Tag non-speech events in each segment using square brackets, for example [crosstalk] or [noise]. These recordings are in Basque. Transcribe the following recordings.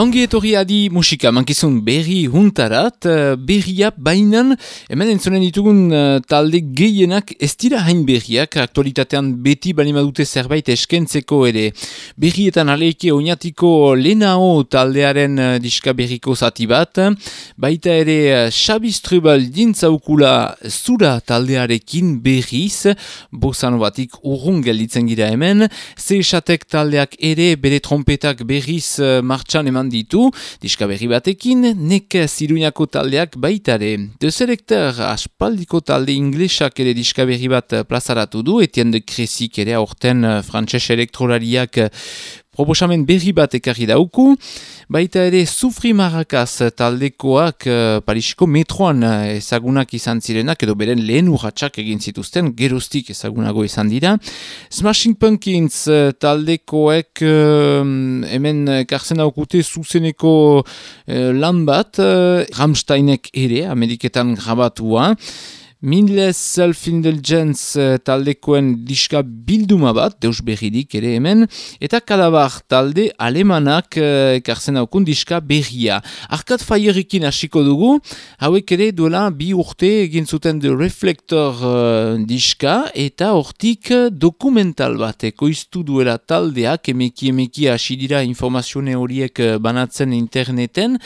Ongi etorri adi musika mankizun berri huntarat, eh, berria bainan, hemen entzonen ditugun eh, talde gehienak ez dira hain berriak, aktualitatean beti balima dute zerbait eskentzeko ere. Berrietan aleike oinatiko lenao taldearen eh, diska berriko zati bat, baita ere Xabi Strubal dintzaukula zura taldearekin berriz, bosano batik urrun gelditzen gira hemen, ze esatek taldeak ere bere trompetak berriz eh, martxan eman ditu, diska berri batekin, nek ziruñako taldeak baitare. De Selector aspaldiko talde inglesak ere diska berri bat plazaratu du, Etienne de Cresik ere aurten eh, frantses elektrolariak Proposamen berri bat ekarri dauku, baita ere Sufri Marrakaz taldekoak uh, Parisiko metroan eh, ezagunak izan zirenak edo beren lehen urratxak egin zituzten, geroztik ezagunago izan dira. Smashing Pumpkins uh, taldekoek hemen karzen daukute zuzeneko uh, lan bat, uh, Rammsteinek ere, Ameriketan grabatua, Mindless Self-Indulgence uh, taldekoen diska bilduma bat, deus berridik ere hemen, eta kadabar talde alemanak uh, ekartzen haukun diska berria. Arcade Fireekin hasiko dugu, hauek ere duela bi urte egin zuten The Reflector uh, diska, eta hortik dokumental bat ekoiztu duela taldeak, emeki emeki hasi dira informazione horiek banatzen interneten,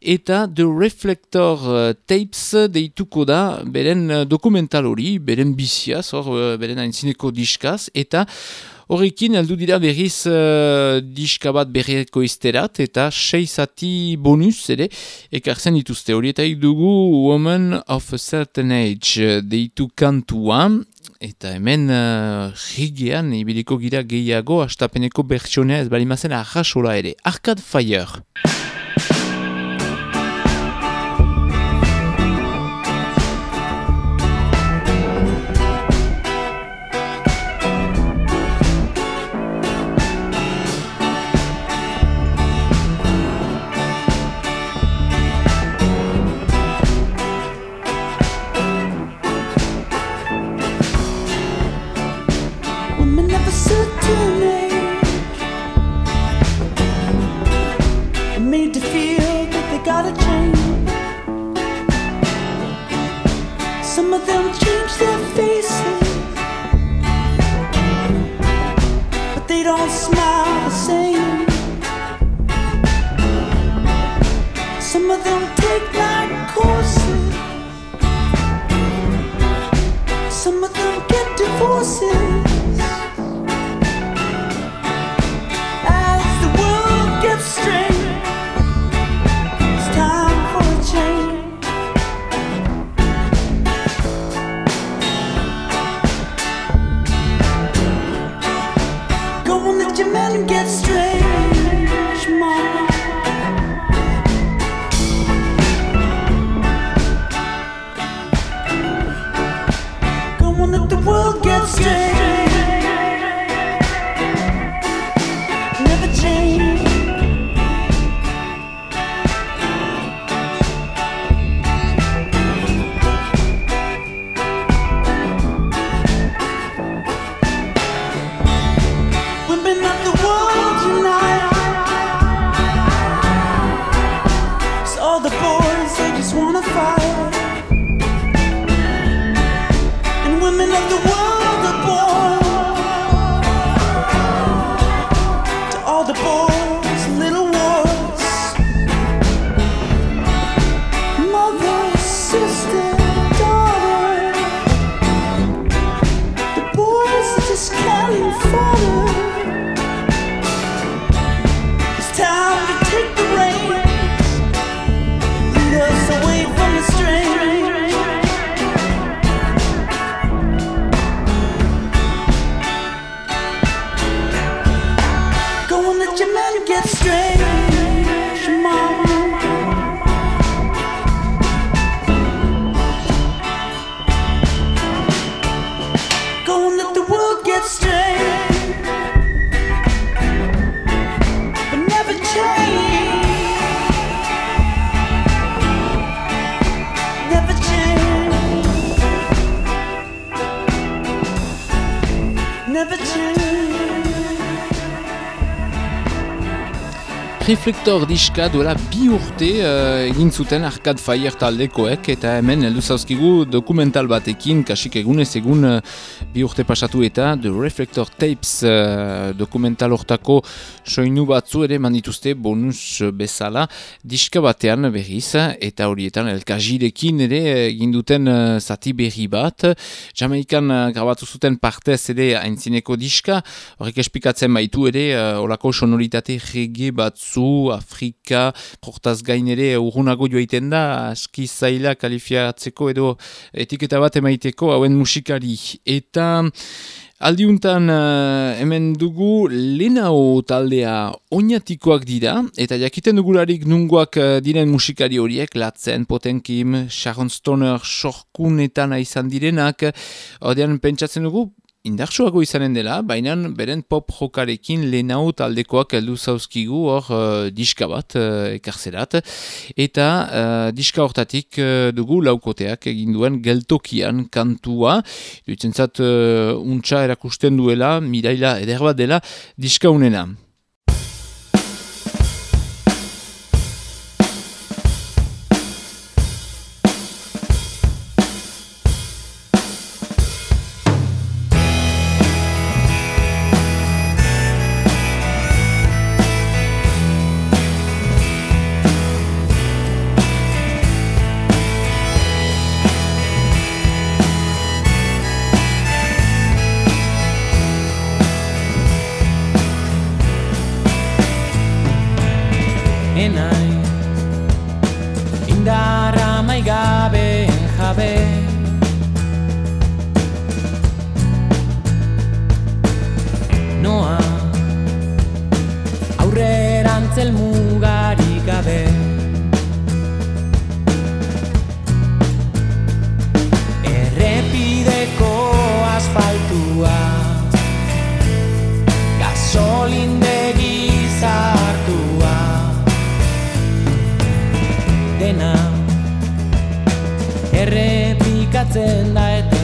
eta The Reflector uh, Tapes deituko da beren uh, dokumental hori, beren biziaz, hor, uh, beren aintzineko diskaz, eta horrekin aldu dira berriz uh, diska bat berreko izterat, eta sei zati bonus ere, ekartzen dituzte. Hori, eta dugu Woman of a Certain Age uh, deitu kantua, eta hemen uh, rigean ibiliko gira gehiago, astapeneko bertsionea ez balimazen ahasola ere, Arcade Fire. Reflektor diska duela bi urte uh, egin zuten Arcade Fire taldekoek eta hemen heldu zauzkigu dokumental batekin, kasik egunez egun uh, bi urte pasatu eta The Reflector Tapes uh, dokumental hortako soinu batzu ere mandituzte bonus bezala. Diska batean berriz eta horietan elkajirekin ere egin duten uh, zati berri bat. Jamaikan uh, grabatu zuten partez ere aintzineko diska. Horrek espikatzen baitu ere uh, olako sonoritate rege batzu Afrika, portaz gain ere urrunago joaiten da, aski zaila kalifiatzeko edo etiketa bat emaiteko hauen musikari. Eta aldiuntan uh, hemen dugu lenao taldea oinatikoak dira, eta jakiten dugularik nungoak uh, diren musikari horiek, Latzen, Potenkim, Sharon Stoner, Sorkunetan izan direnak, ordean pentsatzen dugu, indartsuago izanen dela, baina beren pop jokarekin lehenau taldekoak heldu zauzkigu hor uh, diska bat uh, ekarzerat. Eta uh, diska hortatik uh, dugu laukoteak egin duen geltokian kantua. Duitzen zat uh, untxa erakusten duela, miraila eder bat dela, diska unena. Aurrerantzel mugarik gabe. Errepideko asfaltua Gasolindegi zartua dena errepikatzen da etengabe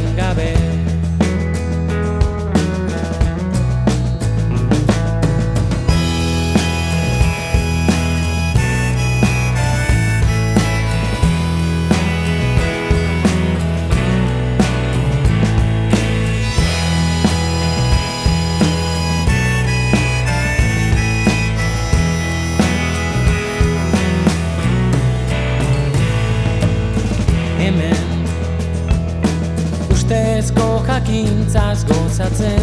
jakintzaz gozatzen.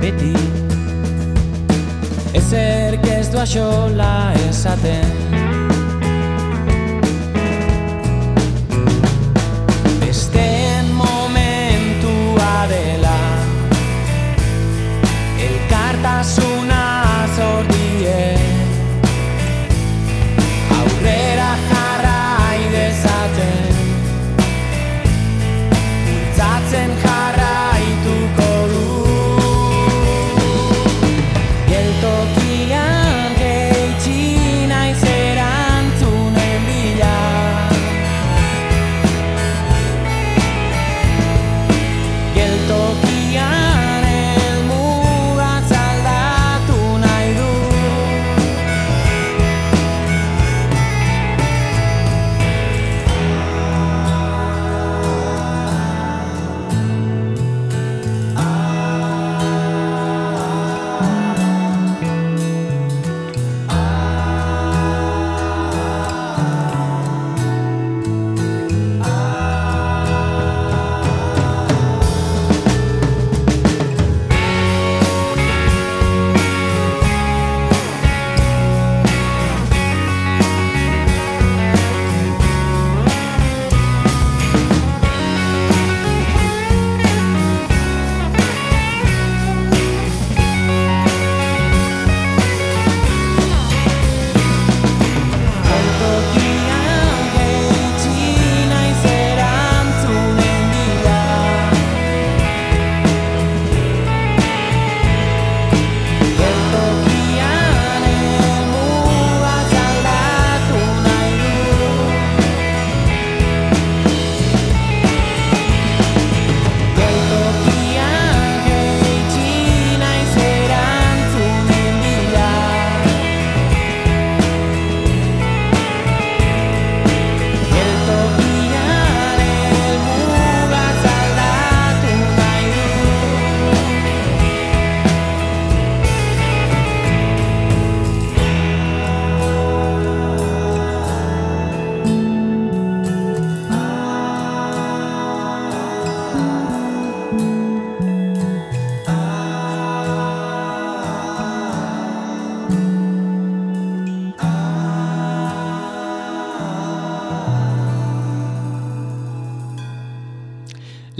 Beti Ezerk ez du esaten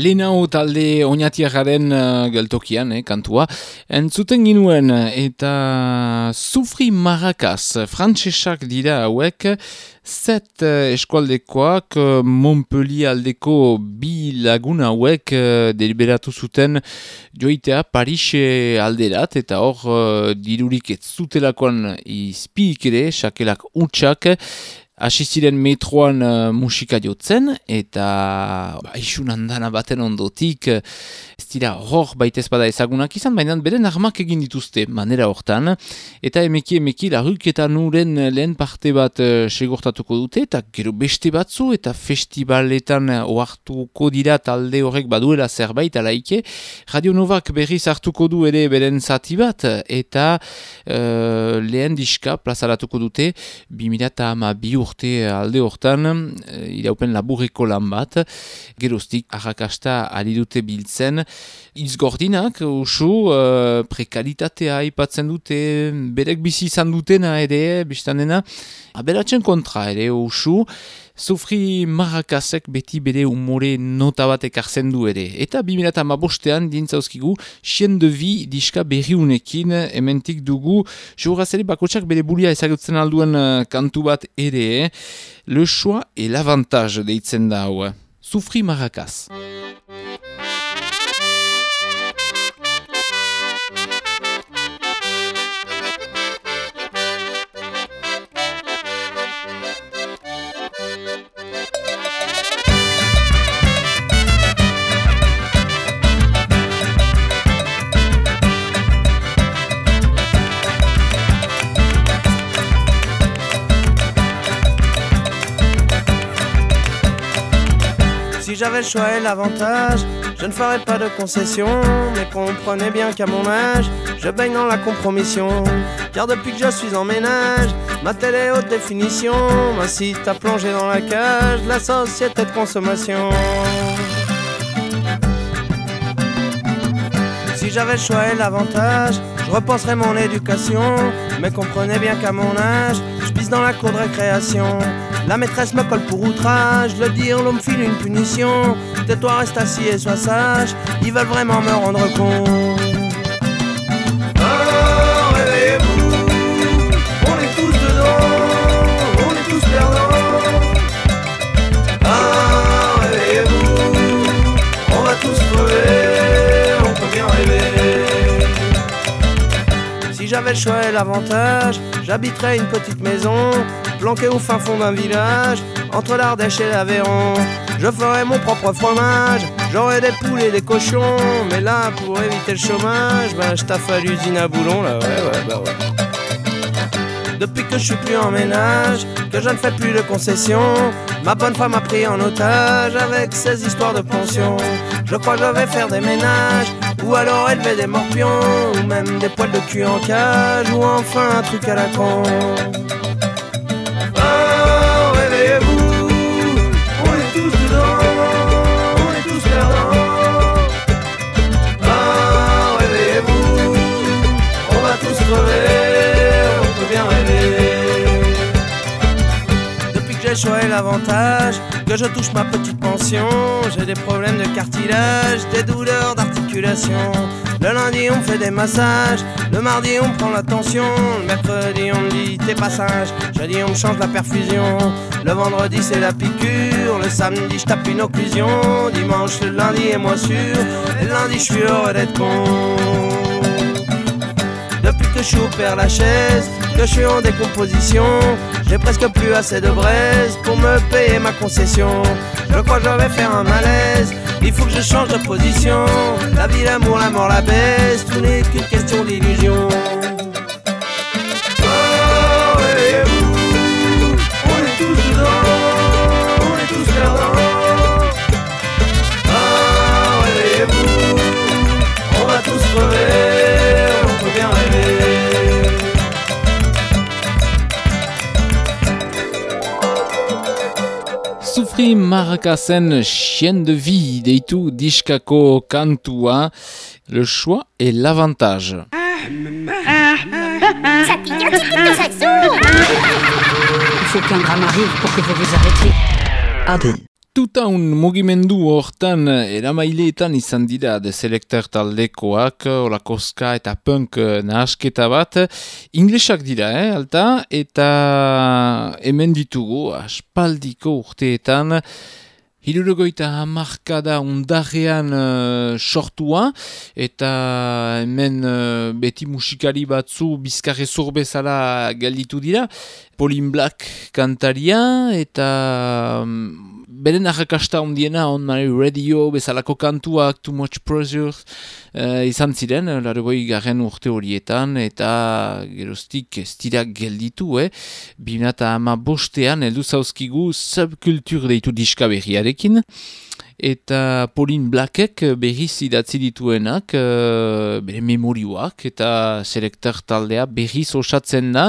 Lenao talde oinatiagaren uh, geltokian, eh, kantua. Entzuten ginuen, eta sufri marrakaz, frantsesak dira hauek, zet uh, eskualdekoak, uh, Montpellier aldeko bi laguna hauek uh, deliberatu zuten joitea Parise alderat, eta hor uh, dirurik ez zutelakoan izpiik ere, sakelak utxak, hasi ziren metroan uh, musika jotzen, eta ba, isun handana baten ondotik, ez dira hor baitez bada ezagunak izan, baina beren armak egin dituzte manera hortan, eta emeki emeki larruketan nuren lehen parte bat uh, segortatuko dute, eta gero beste batzu, eta festivaletan oartuko dira talde horrek baduela zerbait alaike, Radio Novak berriz hartuko du ere beren zati bat, eta uh, lehen diska plazaratuko dute, 2000 ama bi urte alde hortan, e, iraupen laburreko lan bat, geroztik arrakasta ari dute biltzen, izgordinak, usu, uh, prekaritatea aipatzen dute, berek bizi izan dutena ere, biztanena, aberatzen kontra ere, usu, Sofri Marrakasek beti bere umore nota bat ekartzen du ere. Eta 2008an dintzauzkigu Chien de Vie diska berriunekin ementik dugu jorrazere bakotsak bere bulia ezagutzen alduen uh, kantu bat ere. Le choix et l'avantage deitzen da hau. Sofri Marrakas. J'avais le choix et l'avantage, je ne ferais pas de concession. Mais comprenez bien qu'à mon âge, je baigne dans la compromission. Car depuis que je suis en ménage, ma télé haute définition m'incite à plonger dans la cage de la société de consommation. Si j'avais le choix et l'avantage, je repenserais mon éducation. Mais comprenez bien qu'à mon âge, je pisse dans la cour de récréation. La maîtresse me colle pour outrage, le dire l'homme file une punition. Tais-toi, reste assis et sois sage, ils veulent vraiment me rendre con. Oh, réveillez-vous, on est tous dedans, on est tous perdants. Ah, réveillez-vous, on va tous crever, on peut bien rêver. Si j'avais le choix et l'avantage, j'habiterais une petite maison, planquée au fin fond d'un village, entre l'Ardèche et l'Aveyron. Je ferais mon propre fromage, j'aurais des poules et des cochons, mais là, pour éviter le chômage, ben je taffe à l'usine à boulon, là, ouais, ouais, bah ouais. Depuis que je suis plus en ménage, que je ne fais plus de concessions, ma bonne femme m'a pris en otage avec ses histoires de pension. Je crois que je vais faire des ménages, ou alors élever des morpions, ou même des poils de cul en cage, ou enfin un truc à la con. Depuis que j'ai choisi l'avantage, que je touche ma petite pension, j'ai des problèmes de cartilage, des douleurs d'articulation. Le lundi on me fait des massages, le mardi on prend la tension, le mercredi on me dit t'es pas sage, jeudi on me change la perfusion, le vendredi c'est la piqûre, le samedi je tape une occlusion, dimanche le lundi est moins sûr, et le lundi je suis heureux d'être con. Depuis que je suis au père Lachaise, que je suis en décomposition, j'ai presque plus assez de braise pour me payer ma concession. Je crois que je vais faire un malaise, il faut que je change de position. La vie, l'amour, la mort, la baisse, tout n'est qu'une question d'illusion. Marrakazen chien de vie deitu diskako kantua, le choix et l'avantage. Il faut qu'un drame arrive pour que vous vous arrêtiez. Adi, Tutaun mugimendu hortan eh, eramaileetan izan dira de selekter taldekoak, eh, olakoska eta punk eh, nahasketa bat. Inglesak dira, eh, alta, eta hemen ditugu aspaldiko urteetan hirurogeita hamarka da ondarrean uh, sortua. Eta hemen uh, beti musikari batzu bizkarre zur bezala dira. Paulin Black kantaria eta um, beren arrakasta ondiena on my radio bezalako kantuak too much pressure uh, eh, izan ziren eh, largoi garen urte horietan eta geroztik ez gelditu eh? binata ama bostean eldu zauzkigu subkultur deitu diska berriarekin eta Pauline Blackek eh, berriz idatzi dituenak eh, bere memorioak eta selektar taldea berriz osatzen da.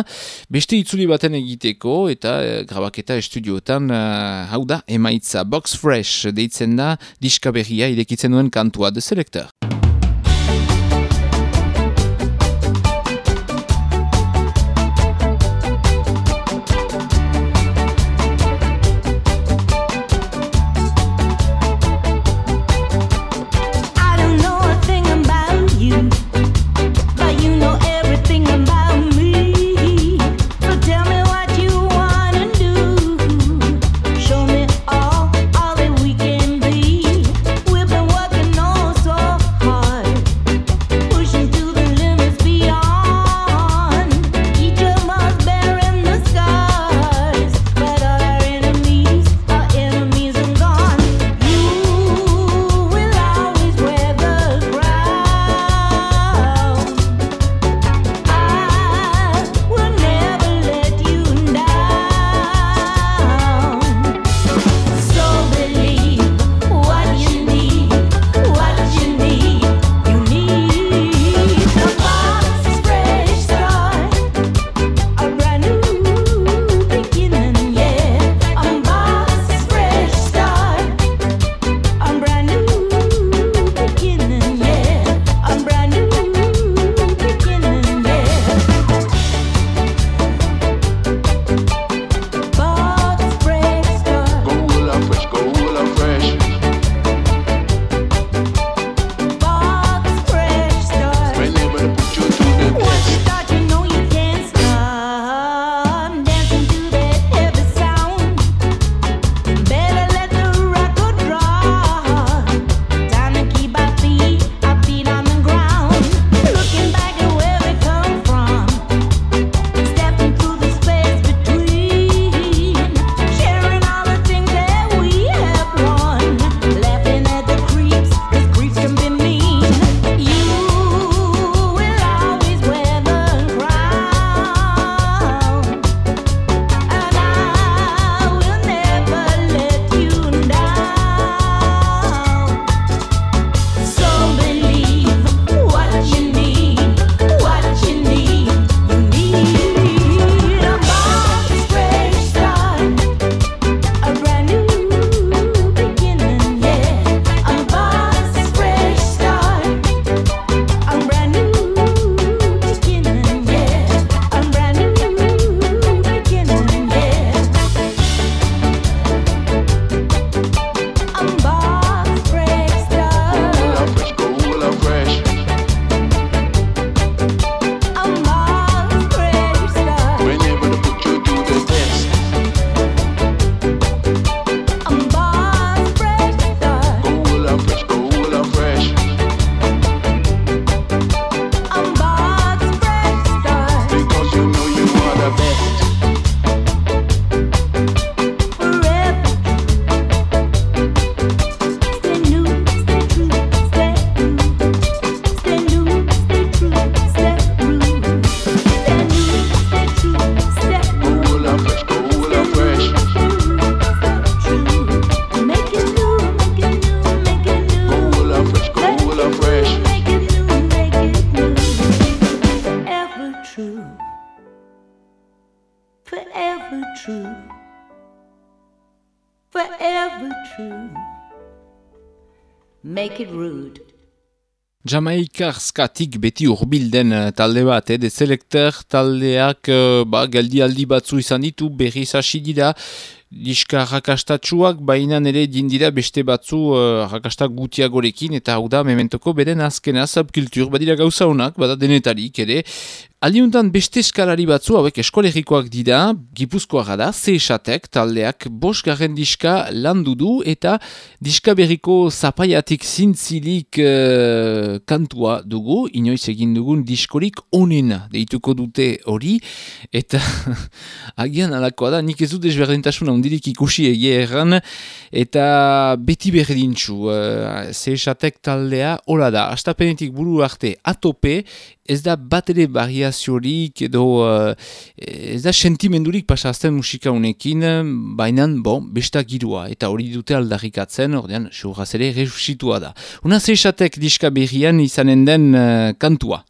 Beste itzuli baten egiteko eta eh, grabaketa estudioetan hau da emaitza box fresh deitzen da diska berria irekitzen duen kantua de selektar Jamaikarzkatik beti urbilden eh, talde bat, eh? dezelekter taldeak uh, ba, galdi aldi batzu izan ditu, berriz hasi dira, diska rakastatsuak, baina nire dindira beste batzu uh, rakastak gutiagorekin, eta hau da, mementoko beren azkena subkultur, badira gauza honak, bada denetarik ere, Aliuntan beste eskalari batzu hauek eskolegikoak dira, gipuzkoa da, zeesatek taldeak bosgarren diska landu du eta diska berriko zapaiatik zintzilik uh, kantua dugu, inoiz egin dugun diskorik onena deituko dute hori, eta [laughs] agian alakoa da, nik ez dut ezberdintasuna ondirik ikusi egie erran, eta beti berdintxu, zeesatek taldea, hola da, astapenetik buru arte atope, ez da bat ere variaziorik edo uh, ez da sentimendurik pasazten musika honekin, baina bon, besta girua eta hori dute aldarrikatzen, ordean, surraz ere resusitua da. Una zeisatek diska berrian izanen den uh, kantua.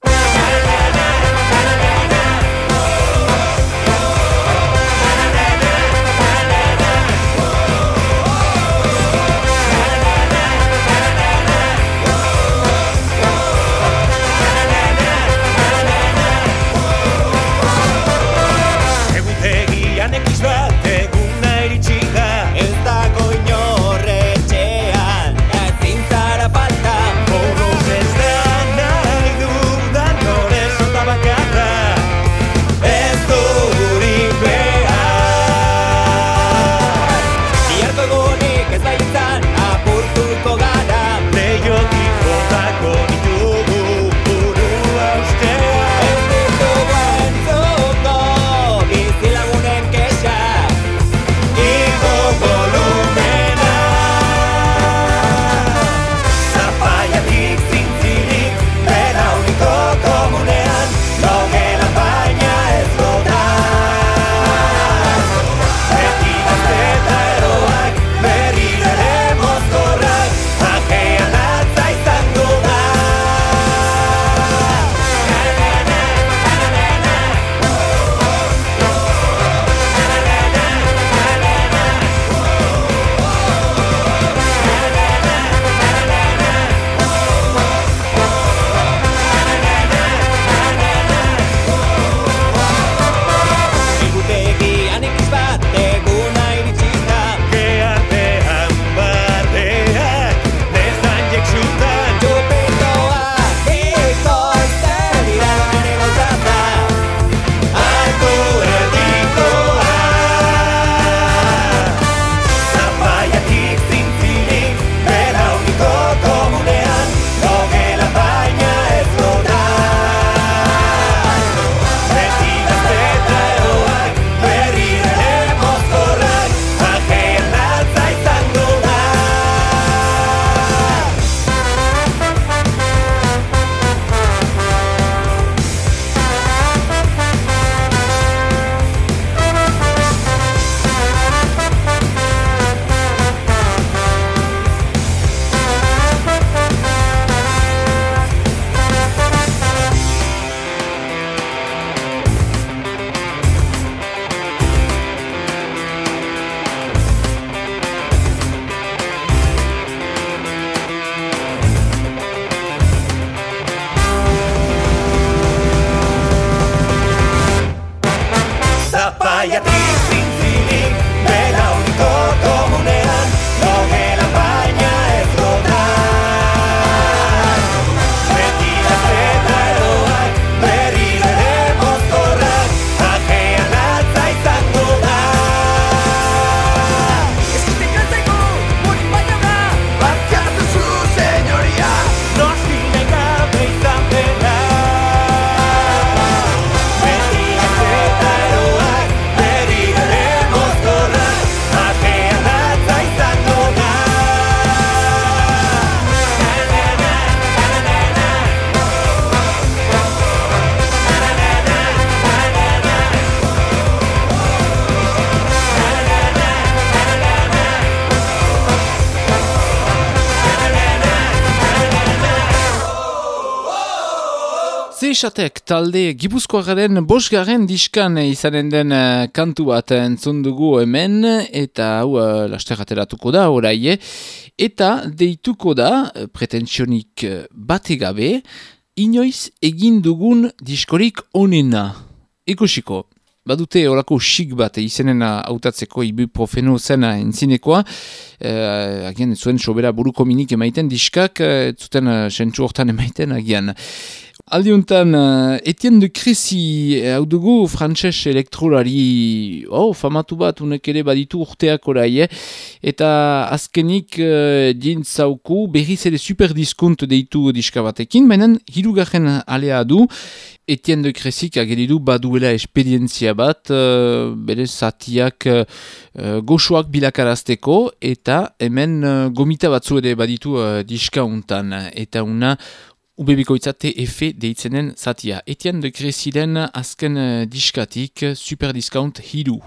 Zeisatek talde gipuzkoaren bosgarren diskan izanen den eh, kantu bat entzun dugu hemen, eta hau uh, laster ateratuko da oraie, eta deituko da, eh, pretensionik eh, bategabe, inoiz egin dugun diskorik onena. Ikusiko. badute olako xik bat izenen hautatzeko ibuprofeno zena entzinekoa, uh, agian zuen sobera buruko minik emaiten diskak, uh, ez zuten uh, sentsu hortan emaiten agian. Aldiuntan, uh, Etienne de Cressy, eh, hau dugu, frantses elektrolari, oh, famatu bat, unek ere baditu urteak orai, eh? eta azkenik uh, dintzauku berriz ere superdiskont deitu diska batekin, baina hirugarren alea du, Etienne de Cressy ageridu baduela esperientzia bat, uh, bere zatiak uh, goxoak bilakarazteko, eta hemen uh, gomita batzu ere baditu uh, diska untan, eta una Ubebikoitza TF deitzenen zatia. Etienne de Cressilen azken eh, diskatik super discount hidu.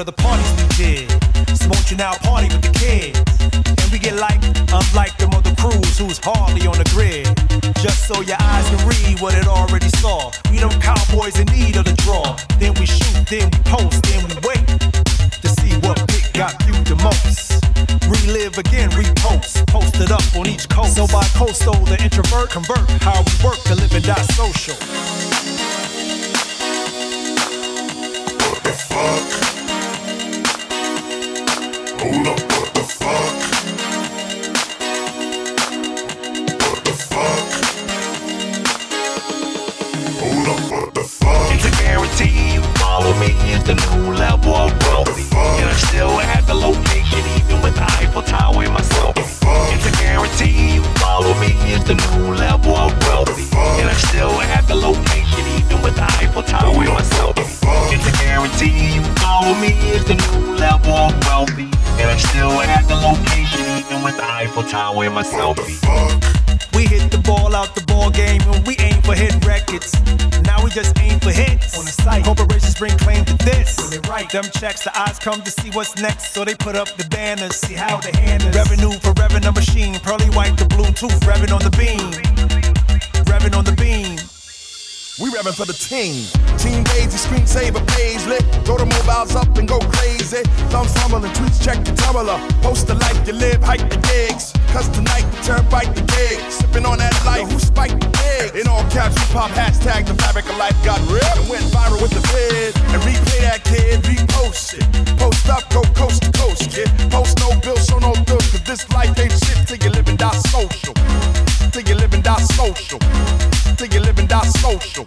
Of the parties we did. So you now party with the kids? And we get like, unlike them other crews who's hardly on the grid. Just so your eyes can read what it already saw. We them cowboys in need of the draw. Then we shoot, then we post, then we wait to see what pick got you the most. Relive again, repost, posted up on each coast. So by coastal, the introvert convert how we work to live and die social. What the fuck? Hold up, what the fuck? What the fuck? Hold up, what the fuck? It's a guarantee you follow me is the new level of wealthy. And I'm still at the location even with the Eiffel Tower in my selfie. It's a guarantee you follow me is the new level still at the location even with the Eiffel Tower in my selfie. We hit the ball out the ball game and we aim for hit records. Now we just aim for hits on the site. Corporations bring claim to this. When they write them checks, the eyes come to see what's next. So they put up the banners, see how they hand us. Revenue for revving a machine, pearly white the Bluetooth, revving on the beam. Revving on the beam. We revving for the team. Team Daisy, screensaver page lit. Throw the mobiles up and go crazy. Thumbs fumbling, tweets check the tumbler. Post the life you live, hike the gigs. Cause tonight we turn bite the gig. Sipping on that life, who spiked the gigs? In all caps, we pop hashtag the fabric of life got real and went viral with the vid. And replay that kid, repost it. Post up, go coast to coast, kid. Post no bills, show no bills, cause this life ain't shit till you live and die social. Till you live and die social. Till you live and die social.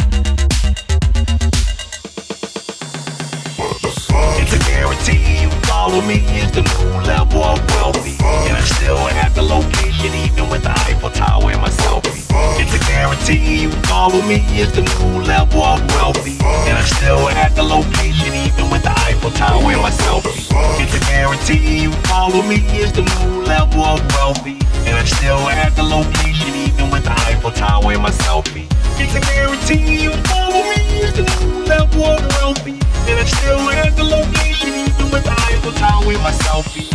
It's a guarantee you follow me is the new level of wealthy. And I'm still at the location even with the Eiffel Tower in my selfie. It's a guarantee you follow me is the new level of wealthy. And I'm still at the location even with the Eiffel Tower in my selfie. It's a guarantee you follow me is the new level of wealthy. And I'm still at the location even with the Eiffel Tower in my selfie. It's a guarantee you follow me is the new level of wealthy. And I'm still at the location even with the Eiffel Tower in my selfie.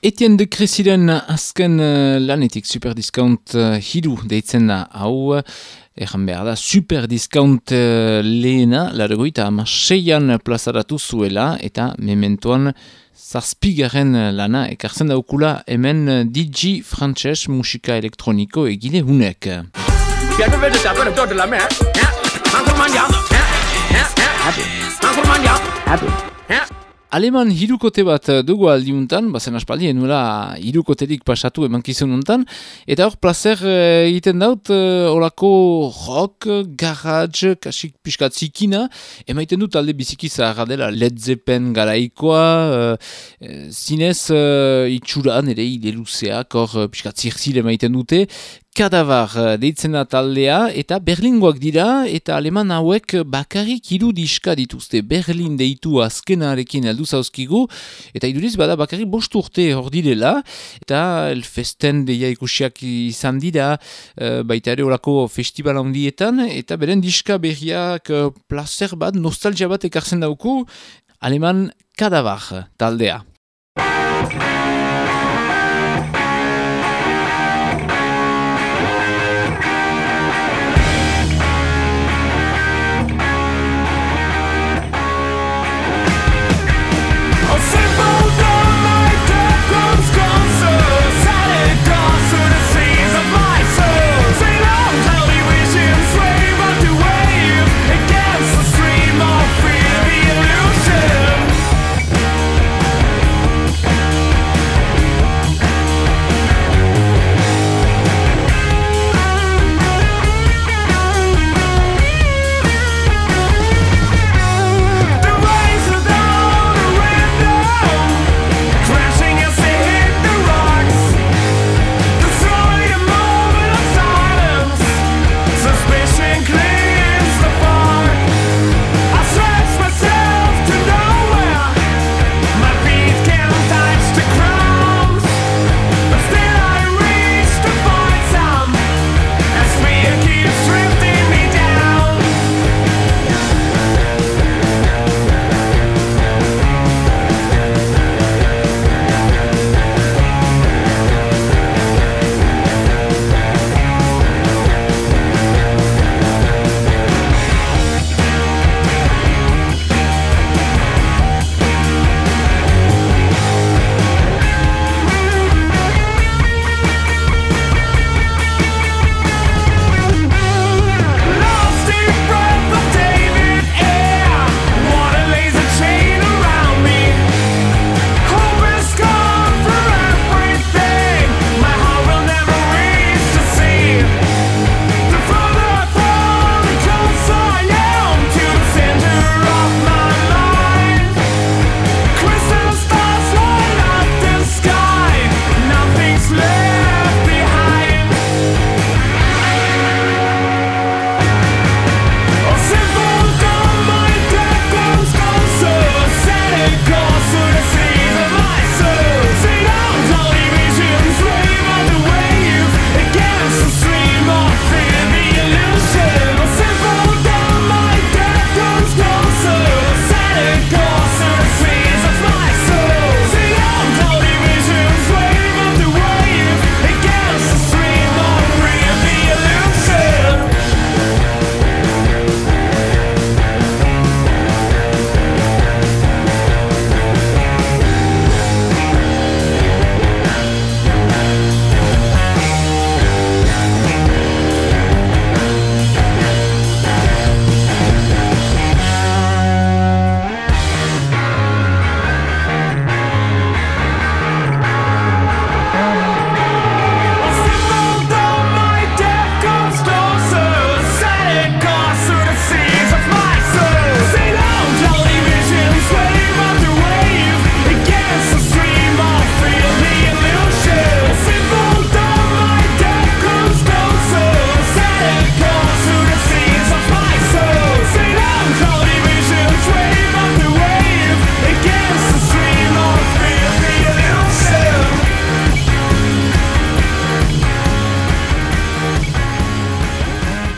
Etienne de Cressilen azken uh, lanetik super discount uh, hidu deitzen da hau Erran behar da, super discount uh, lehena, largoita ama seian plazaratu zuela, eta mementoan zazpigaren lana ekartzen daukula hemen DJ frantses musika elektroniko egile hunek. 别 Aleman hirukote bat eh, dugu aldiuntan, bazen aspaldi, enuela hirukoterik pasatu emankizun untan, eta hor placer eh, egiten daut, e, olako rock, garage, kasik pixkat zikina, emaiten dut alde biziki zaharra dela Led Zeppelin garaikoa, e, zinez e, itxuran ere ileluzeak, hor pixkat zirzile emaiten dute, Kadavar eh, deitzen da taldea eta berlingoak dira eta aleman hauek bakarrik hiru diska dituzte. Berlin deitu azkenarekin heldu zauzkigu eta iduriz bada bakarrik bost urte hor direla eta elfesten deia ikusiak izan dira uh, baita ere orako festival handietan eta beren diska berriak uh, placer bat, nostalgia bat ekartzen dauku aleman Kadavar taldea.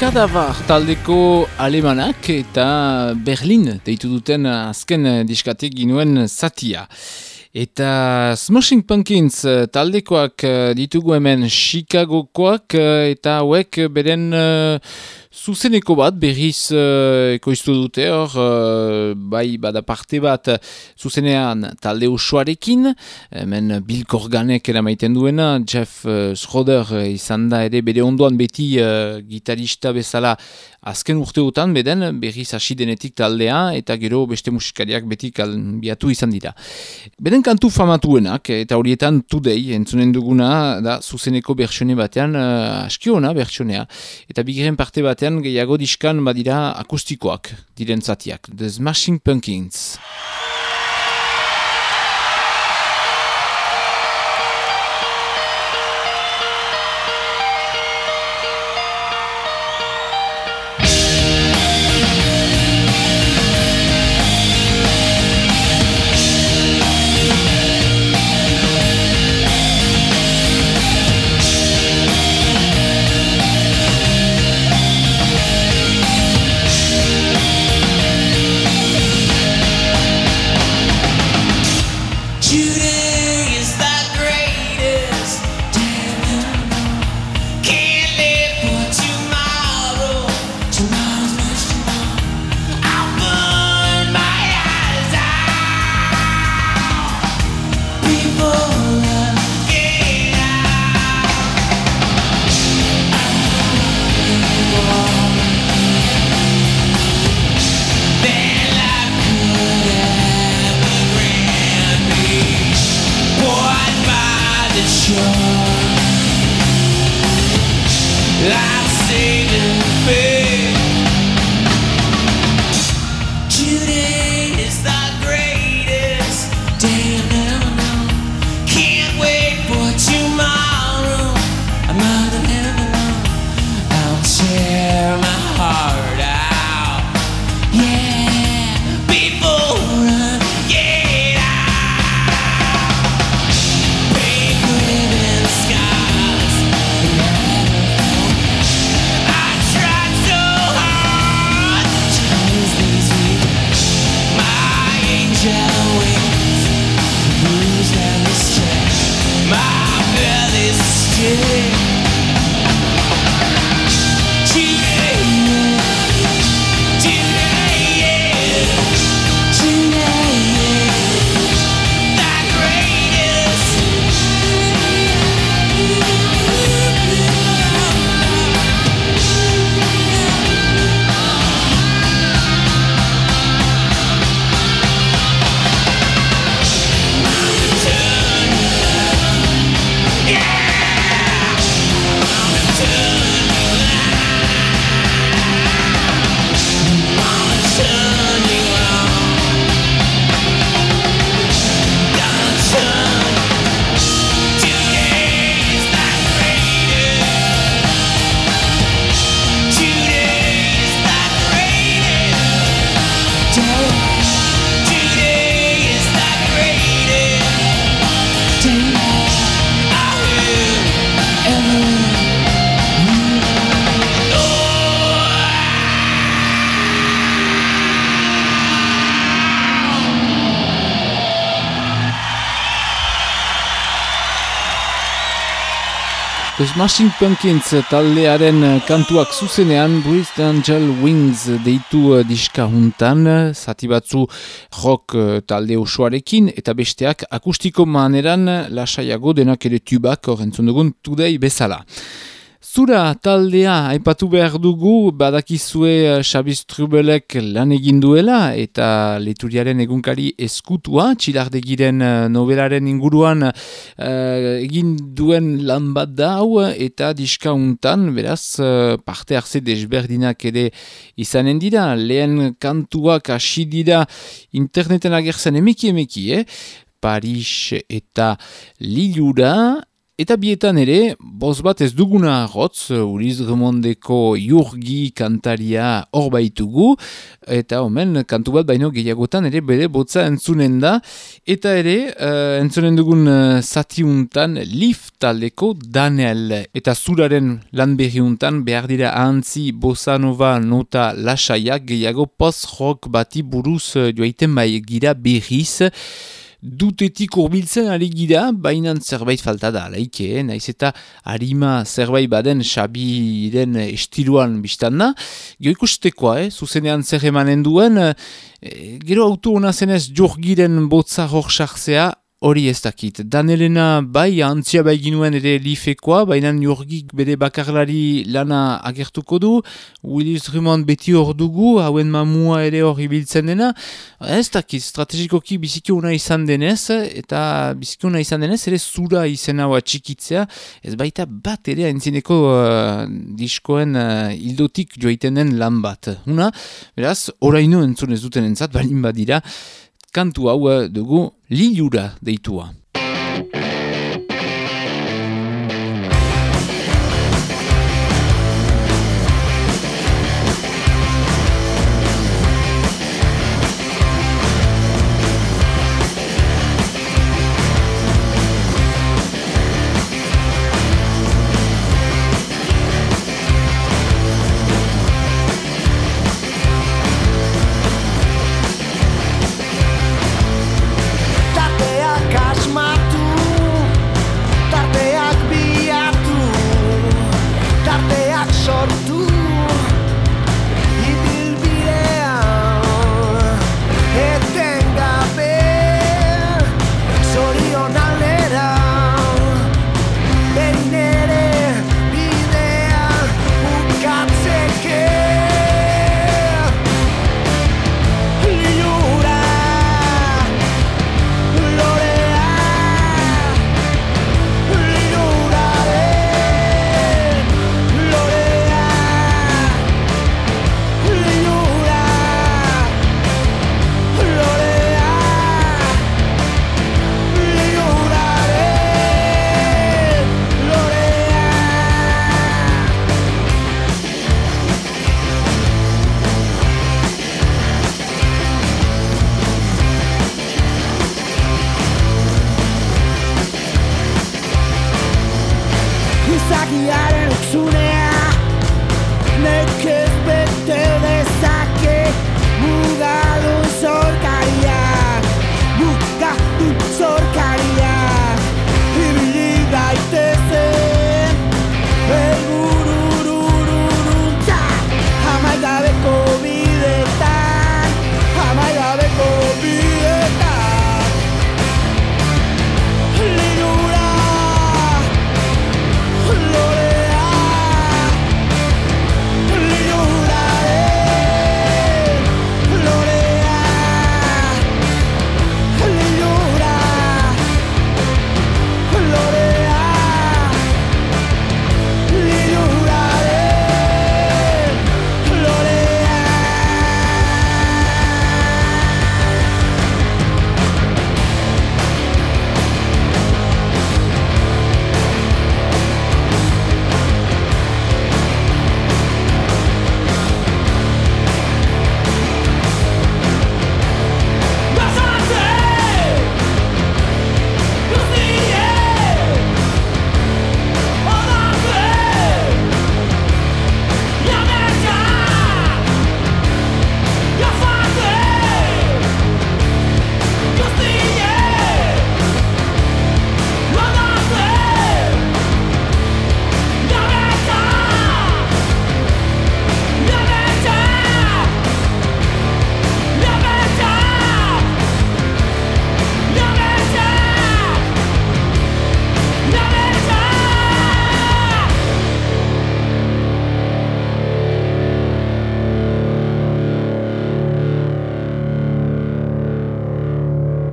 Kadavar taldeko alemanak eta Berlin deitu duten azken diskatek ginuen zatia. Eta Smashing Pumpkins taldekoak ditugu hemen Chicagokoak eta hauek beren uh, Zuzeneko bat, berriz uh, ekoiztu dute hor, uh, bai bada parte bat zuzenean talde usuarekin, hemen Bill Corganek eramaiten duena, Jeff uh, Schroeder izan da ere bere ondoan beti uh, gitarista bezala azken urteotan beden berriz hasi denetik taldea eta gero beste musikariak beti kalbiatu izan dira. Beden kantu famatuenak eta horietan Today entzunen duguna da zuzeneko bertsione batean uh, askiona bertsionea eta bigiren parte batean gehiago diskan badira akustikoak diren zatiak. The Smashing Pumpkins. Smashing Pumpkins taldearen eh, kantuak zuzenean Bruised Angel Wings deitu eh, diska juntan, zati batzu rock eh, talde osoarekin eta besteak akustiko maneran lasaiago denak ere tubak horrentzun dugun tudei bezala. Zura taldea aipatu behar dugu badakizue eh, Xabiz Trubelek lan egin duela eta leturiaren egunkari eskutua txilardegiren eh, nobelaren inguruan eh, egin duen lan bat da hau eta diskauntan beraz eh, parte hartze desberdinak ere izanen dira lehen kantuak hasi dira interneten agertzen emeki emeki eh? Paris eta Lilura Eta bietan ere, boz bat ez duguna rotz, Uriz Remondeko jurgi kantaria hor baitugu, eta omen kantu bat baino gehiagotan ere bere botza entzunen da, eta ere uh, entzunen dugun uh, zatiuntan Lif taldeko Daniel, eta zuraren lan berriuntan behar dira ahantzi bosanova nota lasaiak gehiago post-rock bati buruz joaiten bai gira berriz, dutetik urbiltzen ari gira, baina zerbait falta da, laike, naiz eta harima zerbait baden Xabiren estiluan biztan da. Gero ikustekoa, eh? zuzenean zer emanen duen, eh, gero auto hona zenez jorgiren botza hor Hori ez dakit. Danelena bai, antzia bai ginuen ere lifekoa, baina jorgik bere bakarlari lana agertuko du, Willis Drummond beti hor dugu, hauen mamua ere hor ibiltzen dena. Ez dakit, strategikoki biziki una izan denez, eta biziki una izan denez, ere zura izena hoa txikitzea, ez baita bat ere haintzineko uh, diskoen uh, hildotik joiten den lan bat. Una, beraz, oraino entzun ez duten entzat, balin badira, kantu hau eh, dugu lilura deitua.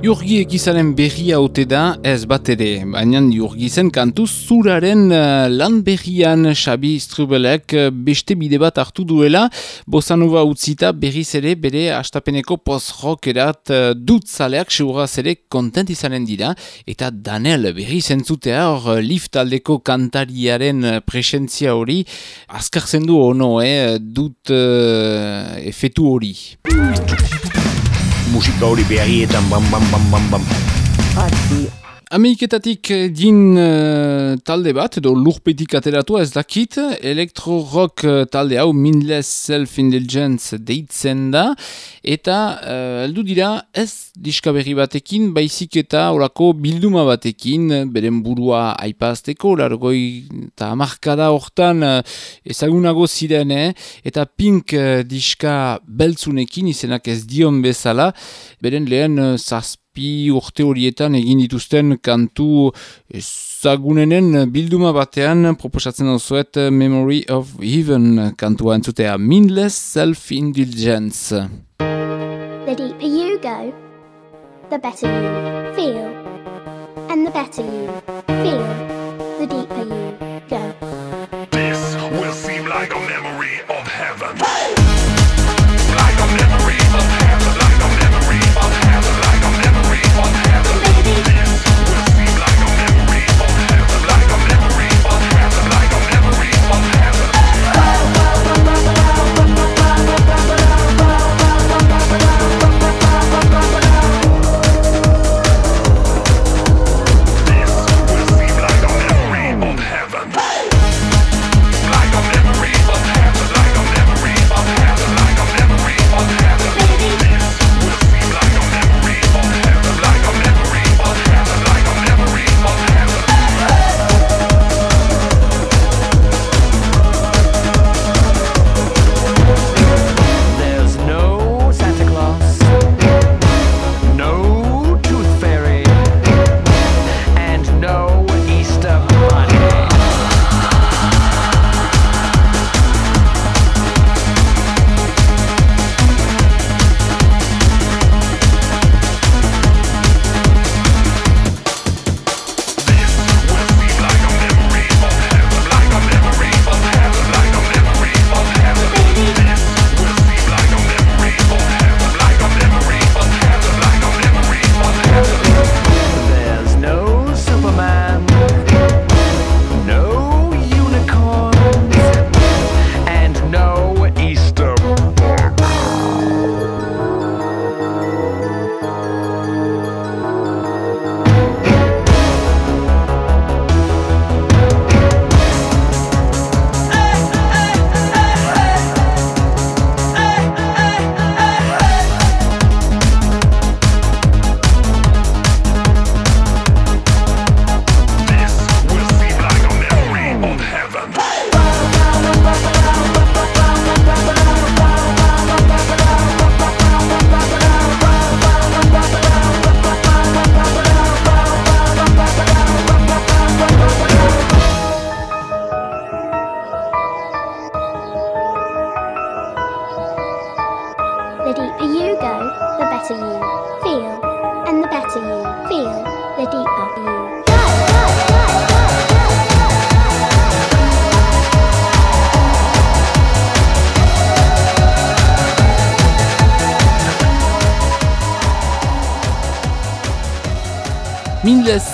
Jurgi ekizaren berria ote da, ez bat ere, baina jurgi zen kantu zuraren uh, lan berrian Xabi Strubelek uh, beste bide bat hartu duela, bosanova utzita berriz ere bere astapeneko post-rock erat uh, dut zaleak seuraz ere kontent izanen dira, eta Danel berriz entzutea hor lift aldeko kantariaren presentzia hori, azkartzen du ono, eh, dut efetu hori. Musika hori beharietan bam bam bam bam bam. Adi Ameriketatik eh, din eh, talde bat, edo lurpetik ateratua ez dakit, elektro-rock eh, talde hau Mindless Self-Indulgence deitzen da, eta uh, heldu dira ez diska berri batekin, baizik eta orako bilduma batekin, beren burua aipazteko, largoi eta amarkada hortan uh, ezagunago ziren, eh? eta pink uh, diska beltzunekin, izenak ez dion bezala, beren lehen uh, zazpi urte horietan egin dituzten kantu ezagunenen bilduma batean proposatzen dauzuet Memory of Heaven kantua entzutea Mindless Self-Indulgence. The deeper you go, the better you feel. And the better you feel, the deeper you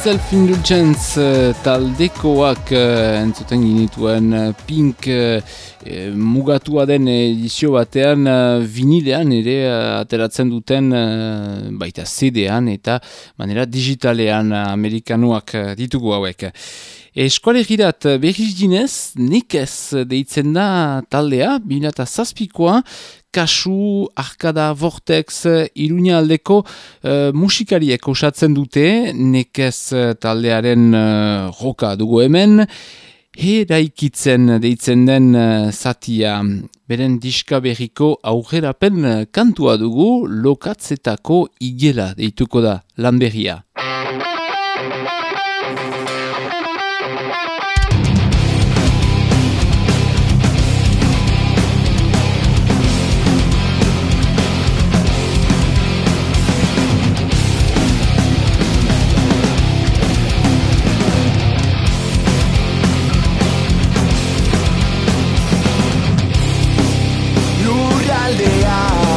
Self-Indulgence eh, taldekoak uh, entzuten ginituen eh, pink eh, eh, mugatua den edizio batean vinilean ere eh, ateratzen duten eh, baita CD-an eta manera digitalean amerikanuak eh, ditugu hauek. Eskualegirat berriz dinez, nekez deitzen da taldea, bina eta kasu, arkada, vortex, iruña aldeko uh, musikariek osatzen dute, nekez eh, taldearen uh, roka dugu hemen, Heraikitzen deitzen den uh, zatia, beren diska berriko aurrerapen kantua dugu, lokatzetako igela deituko da, lan berria.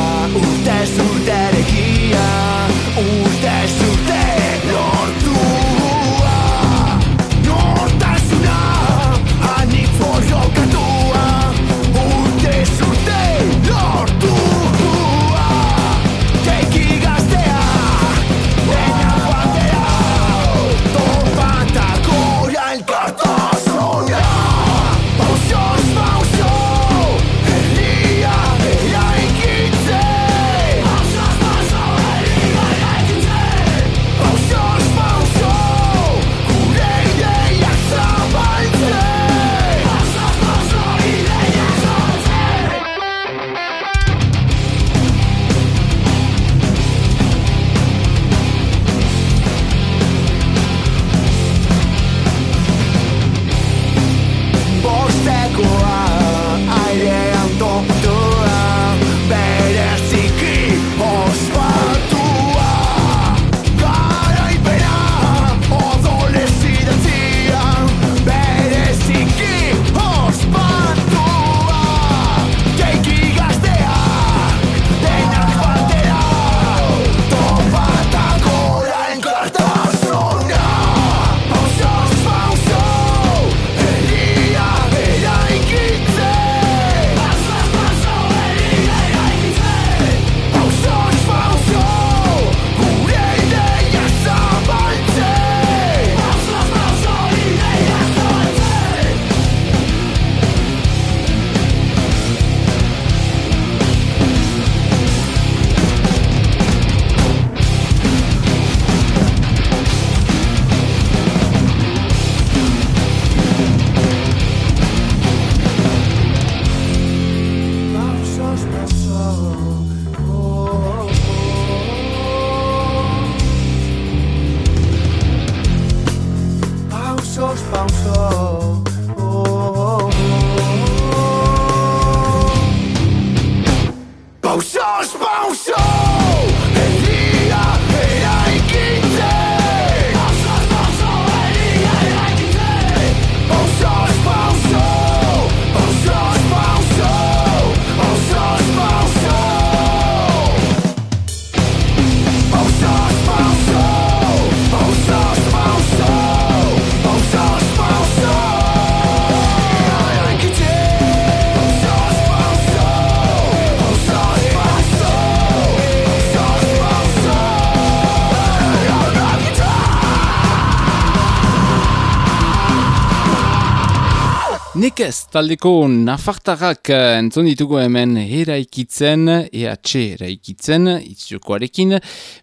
Nekez, taldeko nafartarrak eh, entzun ditugu hemen eraikitzen, EH eraikitzen, itziokoarekin,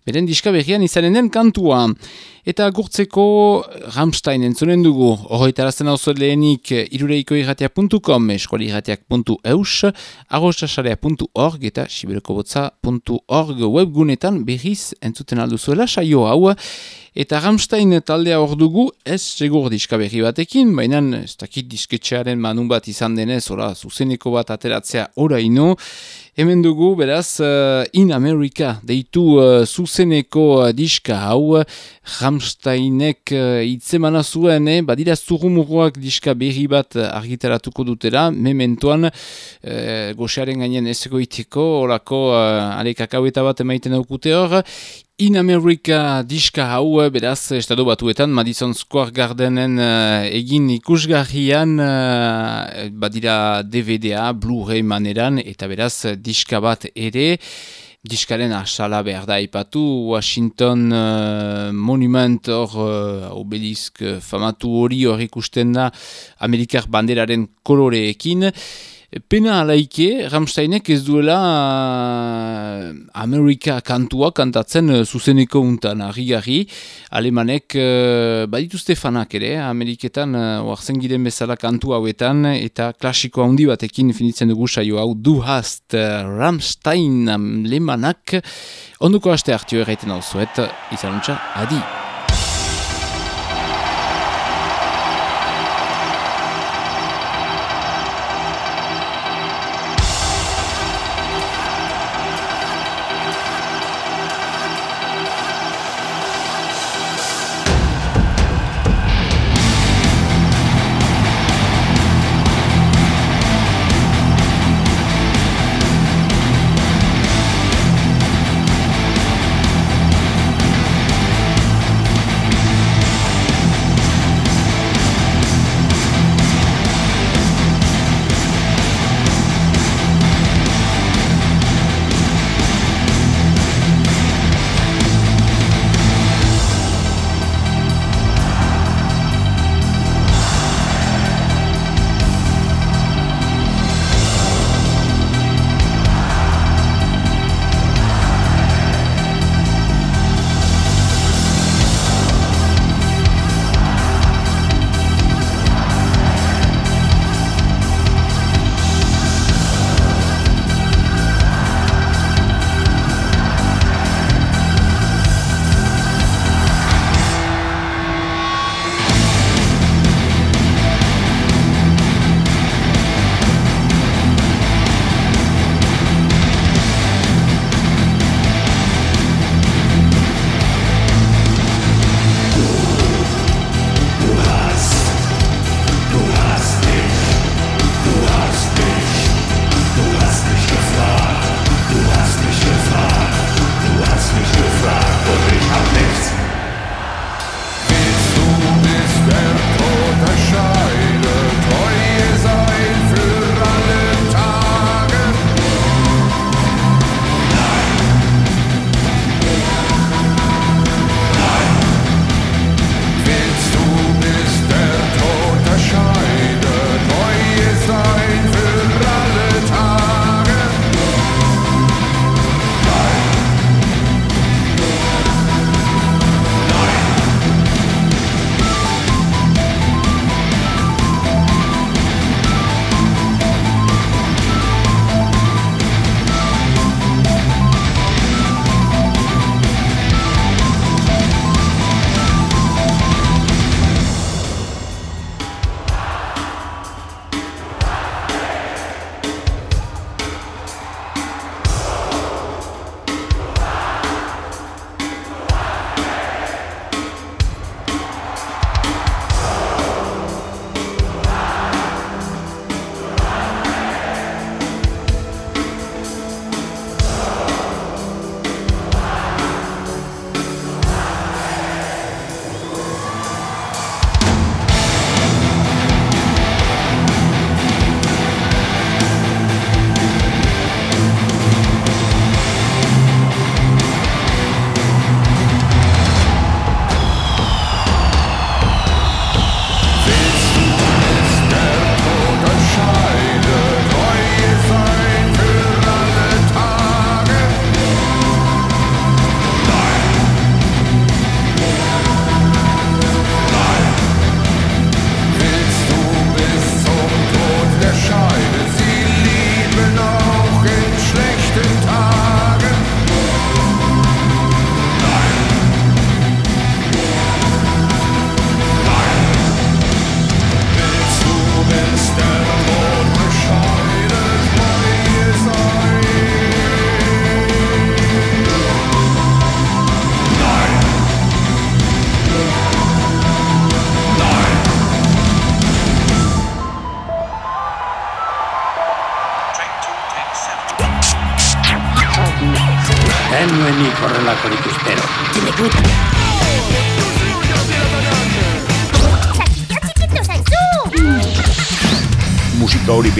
beren diska berrian izanen den kantua. Eta gurtzeko Ramstein entzunen dugu, horretarazten hau lehenik irureikoirratia.com, eskualirratiak.eus, arrosasarea.org eta siberokobotza.org webgunetan berriz entzuten alduzuela saio hau. Eta Ramstein taldea hor dugu, ez segur diska berri batekin, baina ez dakit disketxearen manun bat izan denez, ora, zuzeneko bat ateratzea oraino. Hemen dugu, beraz, uh, In America, deitu uh, zuzeneko uh, diska hau, Ramsteinek uh, itzemana zuen, eh? badira zurrumuruak diska berri bat argitaratuko dutera, mementoan, uh, goxearen gainen ez egoiteko, orako uh, alekakau eta bat emaiten daukute hor, In America diska hau, beraz, estado batuetan, Madison Square Gardenen uh, egin ikusgarrian, uh, badira DVD-a, Blu-ray maneran, eta beraz, diska bat ere, diskaren asala behar da ipatu, Washington uh, Monument hor uh, obelisk famatu hori hor ikusten da Amerikar banderaren koloreekin, Pena alaike, Ramsteinek ez duela uh, Amerika kantua kantatzen uh, zuzeneko untan, harri Alemanek uh, badituzte fanak ere, Ameriketan uh, oartzen giren bezala kantu hauetan, eta klasiko handi batekin finitzen dugu saio hau, du hast uh, Ramstein alemanak, onduko haste hartio erraiten hau zuet, izanuntza, adi!